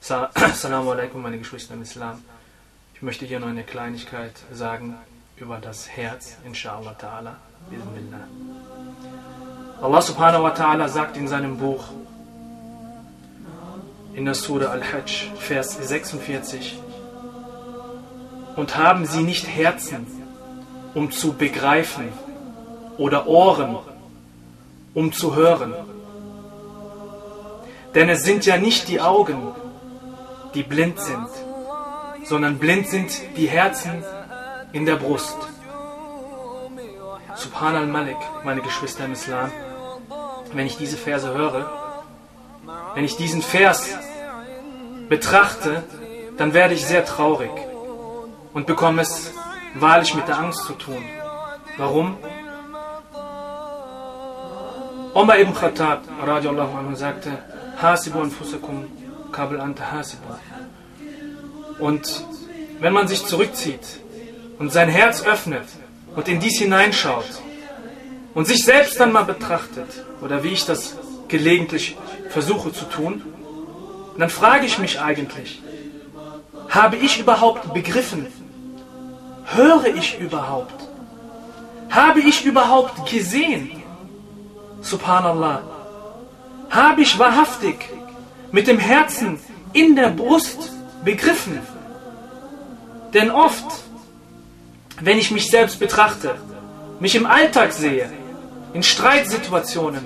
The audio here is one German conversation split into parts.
Assalamu alaikum, meine Geschwister im Islam. Ich möchte hier noch eine Kleinigkeit sagen über das Herz, inshallah ta'ala. Bismillah. Allah subhanahu wa ta'ala sagt in seinem Buch, in der Surah Al-Hajj, Vers 46, und haben sie nicht Herzen, um zu begreifen, oder Ohren, um zu hören. Denn es sind ja nicht die Augen, die blind sind, sondern blind sind die Herzen in der Brust. Subhan al-Malik, meine Geschwister im Islam, wenn ich diese Verse höre, wenn ich diesen Vers betrachte, dann werde ich sehr traurig und bekomme es wahrlich mit der Angst zu tun. Warum? Omar ibn Khattab radiallahu anhu sagte, Hasibu anfusakum anta hasibu. Und wenn man sich zurückzieht und sein Herz öffnet und in dies hineinschaut und sich selbst dann mal betrachtet, oder wie ich das gelegentlich versuche zu tun, dann frage ich mich eigentlich, habe ich überhaupt begriffen? Höre ich überhaupt? Habe ich überhaupt gesehen? Subhanallah. Habe ich wahrhaftig mit dem Herzen in der Brust begriffen? Denn oft, wenn ich mich selbst betrachte, mich im Alltag sehe, in Streitsituationen,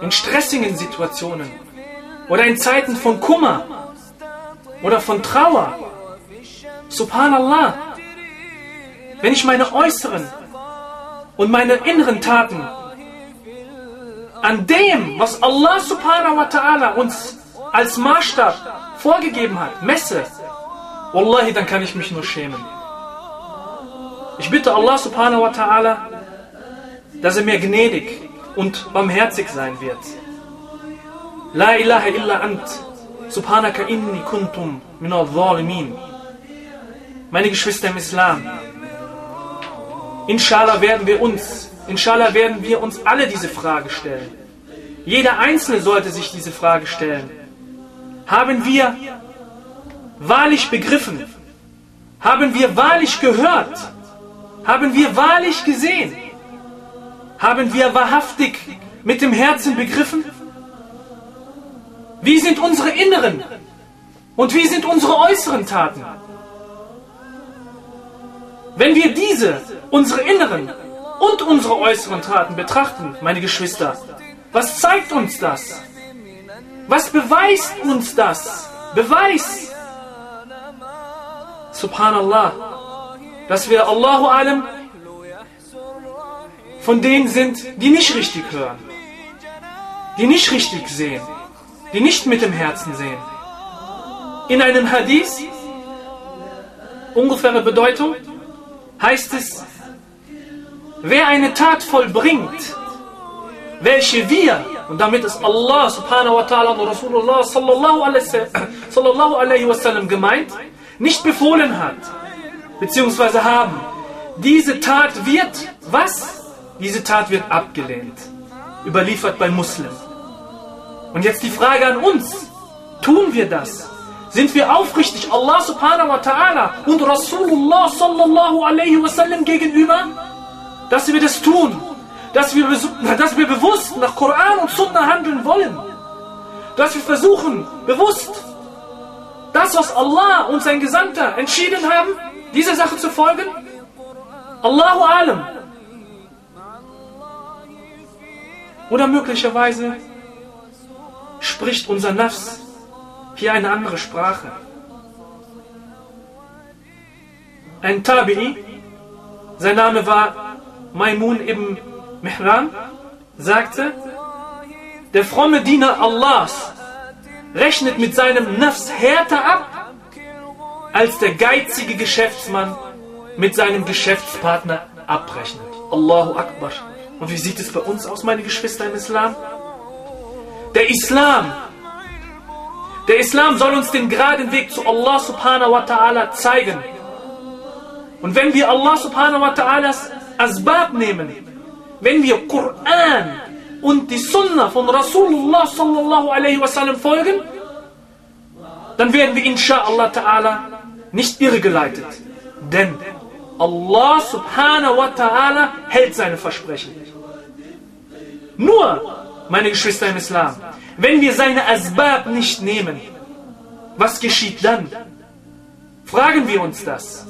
in stressigen Situationen oder in Zeiten von Kummer oder von Trauer, Subhanallah, wenn ich meine äußeren und meine inneren Taten an dem, was Allah subhanahu wa ta'ala uns als Maßstab vorgegeben hat, messe, Wallahi, dann kann ich mich nur schämen. Ich bitte Allah subhanahu wa ta'ala, dass er mir gnädig und barmherzig sein wird. La ilaha illa ant, subhanaka inni kuntum min. Meine Geschwister im Islam, inshallah werden wir uns Inshallah werden wir uns alle diese Frage stellen. Jeder Einzelne sollte sich diese Frage stellen. Haben wir wahrlich begriffen? Haben wir wahrlich gehört? Haben wir wahrlich gesehen? Haben wir wahrhaftig mit dem Herzen begriffen? Wie sind unsere inneren und wie sind unsere äußeren Taten? Wenn wir diese, unsere inneren und unsere äußeren Taten betrachten, meine Geschwister, was zeigt uns das? Was beweist uns das? Beweis! Subhanallah, dass wir Allahu Alam von denen sind, die nicht richtig hören, die nicht richtig sehen, die nicht mit dem Herzen sehen. In einem Hadith, ungefähre Bedeutung, heißt es, Wer eine Tat vollbringt, welche wir, und damit ist Allah subhanahu wa ta'ala und Rasulullah sallallahu alaihi wasallam gemeint, nicht befohlen hat, beziehungsweise haben, diese Tat wird, was? Diese Tat wird abgelehnt, überliefert bei Muslimen. Und jetzt die Frage an uns, tun wir das? Sind wir aufrichtig Allah subhanahu wa ta'ala und Rasulullah sallallahu alaihi wasallam gegenüber? Dass wir das tun, dass wir, dass wir bewusst nach Koran und Sunna handeln wollen, dass wir versuchen, bewusst das, was Allah und sein Gesandter entschieden haben, dieser Sache zu folgen. Allahu Alam. Oder möglicherweise spricht unser Nafs hier eine andere Sprache. Ein Tabi'i, sein Name war Maimun ibn Mihran sagte, der fromme Diener Allahs rechnet mit seinem Nafs härter ab, als der geizige Geschäftsmann mit seinem Geschäftspartner abrechnet. Allahu Akbar. Und wie sieht es bei uns aus, meine Geschwister im Islam? Der Islam, der Islam soll uns den geraden Weg zu Allah subhanahu wa ta'ala zeigen. Und wenn wir Allah subhanahu wa ta'alas Asbab nehmen, wenn wir Koran und die Sunna von Rasulullah sallallahu alaihi wasallam folgen, dann werden wir inshallah ta'ala nicht irregeleitet. Denn Allah subhanahu wa ta'ala hält seine Versprechen. Nur, meine Geschwister im Islam, wenn wir seine Asbab nicht nehmen, was geschieht dann? Fragen wir uns das.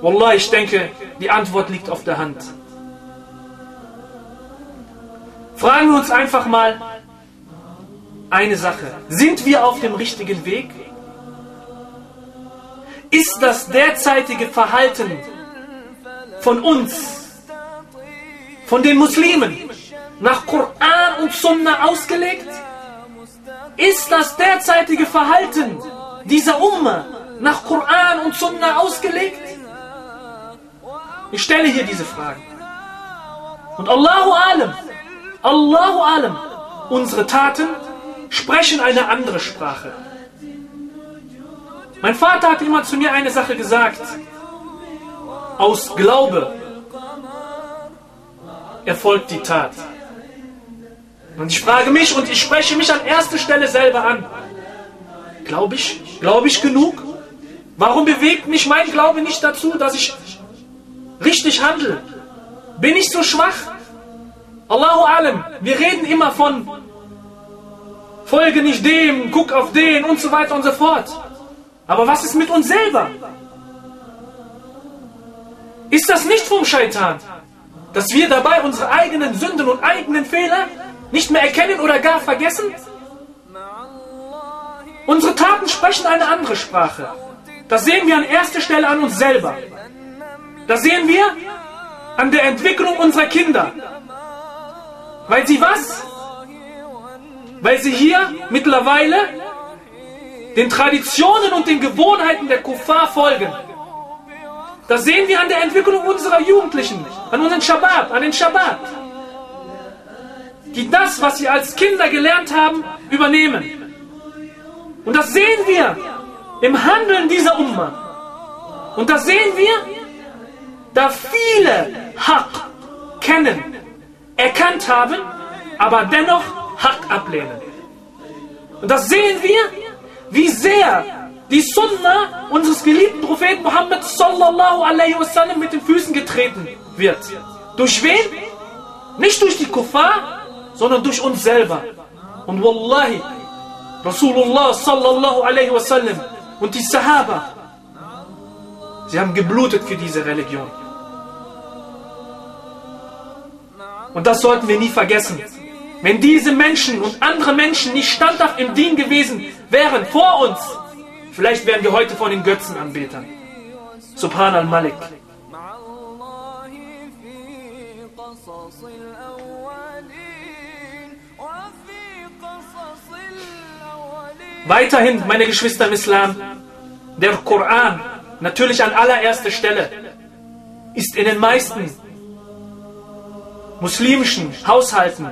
Wallah, ich denke, die Antwort liegt auf der Hand. Fragen wir uns einfach mal eine Sache. Sind wir auf dem richtigen Weg? Ist das derzeitige Verhalten von uns, von den Muslimen, nach Koran und Sunna ausgelegt? Ist das derzeitige Verhalten dieser Umma nach Koran und Sunna ausgelegt? Ich stelle hier diese Fragen. Und Allahu Alam, Allahu Alam, unsere Taten sprechen eine andere Sprache. Mein Vater hat immer zu mir eine Sache gesagt. Aus Glaube erfolgt die Tat. Und ich frage mich und ich spreche mich an erster Stelle selber an. Glaube ich? Glaube ich genug? Warum bewegt mich mein Glaube nicht dazu, dass ich richtig handle? Bin ich so schwach? Allahu Alam, wir reden immer von folge nicht dem, guck auf den und so weiter und so fort. Aber was ist mit uns selber? Ist das nicht vom Scheitan, dass wir dabei unsere eigenen Sünden und eigenen Fehler nicht mehr erkennen oder gar vergessen? Unsere Taten sprechen eine andere Sprache. Das sehen wir an erster Stelle an uns selber. Das sehen wir an der Entwicklung unserer Kinder. Weil sie was? Weil sie hier mittlerweile den Traditionen und den Gewohnheiten der Kuffar folgen. Das sehen wir an der Entwicklung unserer Jugendlichen, an unseren Shabbat, an den Shabbat die das, was sie als Kinder gelernt haben, übernehmen. Und das sehen wir im Handeln dieser Umma. Und das sehen wir, da viele Haq kennen, erkannt haben, aber dennoch Haq ablehnen. Und das sehen wir, wie sehr die Sunna unseres geliebten Propheten Muhammad sallallahu alaihi wasallam mit den Füßen getreten wird. Durch wen? Nicht durch die Kuffar, sondern durch uns selber. Und Wallahi, Rasulullah sallallahu alaihi wasallam und die Sahaba, sie haben geblutet für diese Religion. Und das sollten wir nie vergessen. Wenn diese Menschen und andere Menschen nicht standhaft im Dien gewesen wären vor uns, vielleicht wären wir heute von den Götzenanbetern. Subhan al-Malik. Weiterhin, meine Geschwister im Islam, der Koran, natürlich an allererster Stelle, ist in den meisten muslimischen Haushalten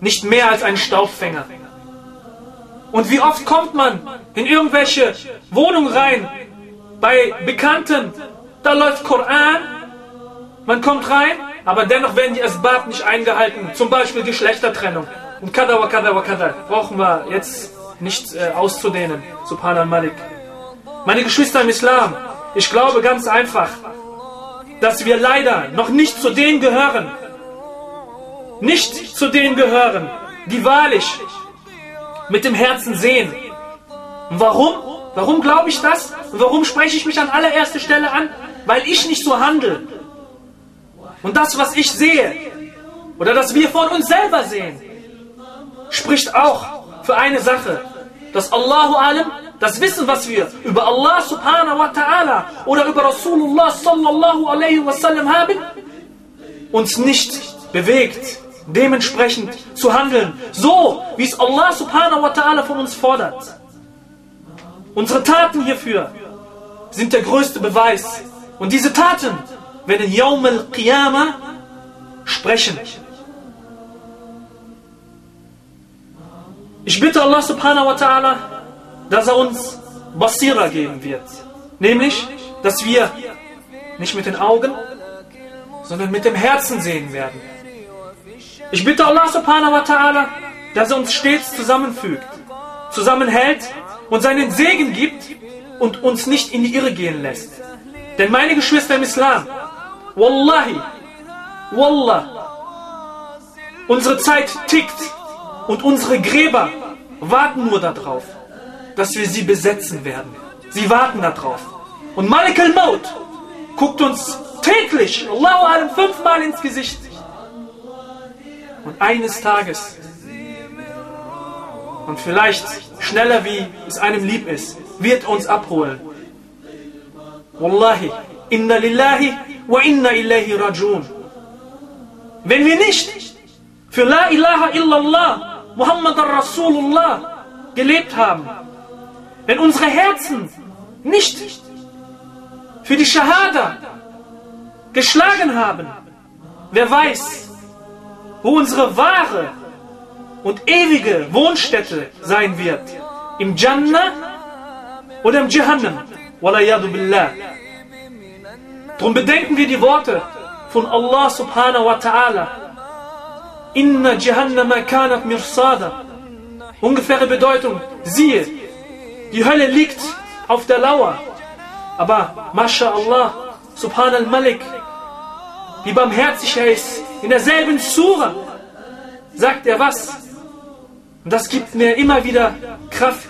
nicht mehr als ein Staubfänger. Und wie oft kommt man in irgendwelche Wohnungen rein, bei Bekannten, da läuft Koran, man kommt rein, aber dennoch werden die Asbab nicht eingehalten, zum Beispiel Geschlechtertrennung. Und kada wa kada wa kada. Brauchen wir jetzt nicht äh, auszudehnen. Subhanal Malik. Meine Geschwister im Islam, ich glaube ganz einfach, dass wir leider noch nicht zu denen gehören, nicht zu denen gehören, die wahrlich mit dem Herzen sehen. Und warum? Warum glaube ich das? Und warum spreche ich mich an allererster Stelle an? Weil ich nicht so handle. Und das, was ich sehe, oder das wir von uns selber sehen, spricht auch für eine Sache, dass Allahu Alam das Wissen, was wir über Allah subhanahu wa ta'ala oder über Rasulullah sallallahu alaihi wasallam haben, uns nicht bewegt, dementsprechend zu handeln, so wie es Allah subhanahu wa ta'ala von uns fordert. Unsere Taten hierfür sind der größte Beweis. Und diese Taten werden Yawm al-Qiyamah sprechen. Ich bitte Allah subhanahu wa ta'ala, dass er uns Basira geben wird. Nämlich, dass wir nicht mit den Augen, sondern mit dem Herzen sehen werden. Ich bitte Allah subhanahu wa ta'ala, dass er uns stets zusammenfügt, zusammenhält und seinen Segen gibt und uns nicht in die Irre gehen lässt. Denn meine Geschwister im Islam, Wallahi, Wallah, unsere Zeit tickt und unsere Gräber warten nur darauf, dass wir sie besetzen werden. Sie warten darauf. Und Malik al-Maut guckt uns täglich, Allahu alam, fünfmal ins Gesicht. Und eines Tages, und vielleicht schneller wie es einem lieb ist, wird uns abholen. Wallahi, inna lillahi wa inna ilayhi rajun. Wenn wir nicht für La ilaha illallah, Muhammad Rasulullah gelebt haben, wenn unsere Herzen nicht für die Shahada geschlagen haben, wer weiß, wo unsere wahre und ewige Wohnstätte sein wird. Im Jannah oder im Jahannam. Walayadu billah. Darum bedenken wir die Worte von Allah subhanahu wa ta'ala. Inna Jahannama kanat mirsada. Ungefähre Bedeutung. Siehe, die Hölle liegt auf der Lauer. Aber, MashaAllah, Subhan al-Malik, wie barmherzig er ist, in derselben Sura sagt er was? Und das gibt mir immer wieder Kraft.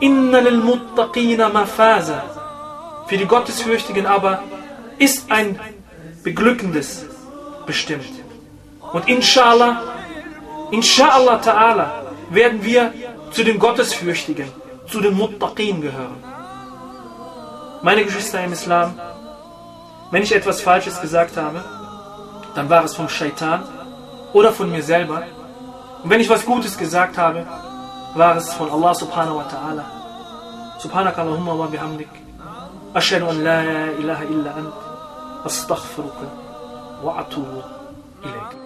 Inna lil muttaqina mafaza. Für die Gottesfürchtigen aber ist ein beglückendes bestimmt. Und inshallah, inshallah ta'ala, werden wir zu den Gottesfürchtigen, zu den Muttaqin gehören. Meine Geschwister im Islam, wenn ich etwas Falsches gesagt habe, dann war es vom Shaitan oder von mir selber. Und wenn ich was Gutes gesagt habe, war es von Allah subhanahu wa ta'ala. Subhanaka Allahumma wa bihamdik. Ashhadu an la ilaha illa ant. Astaghfiruka wa atubu ilayk.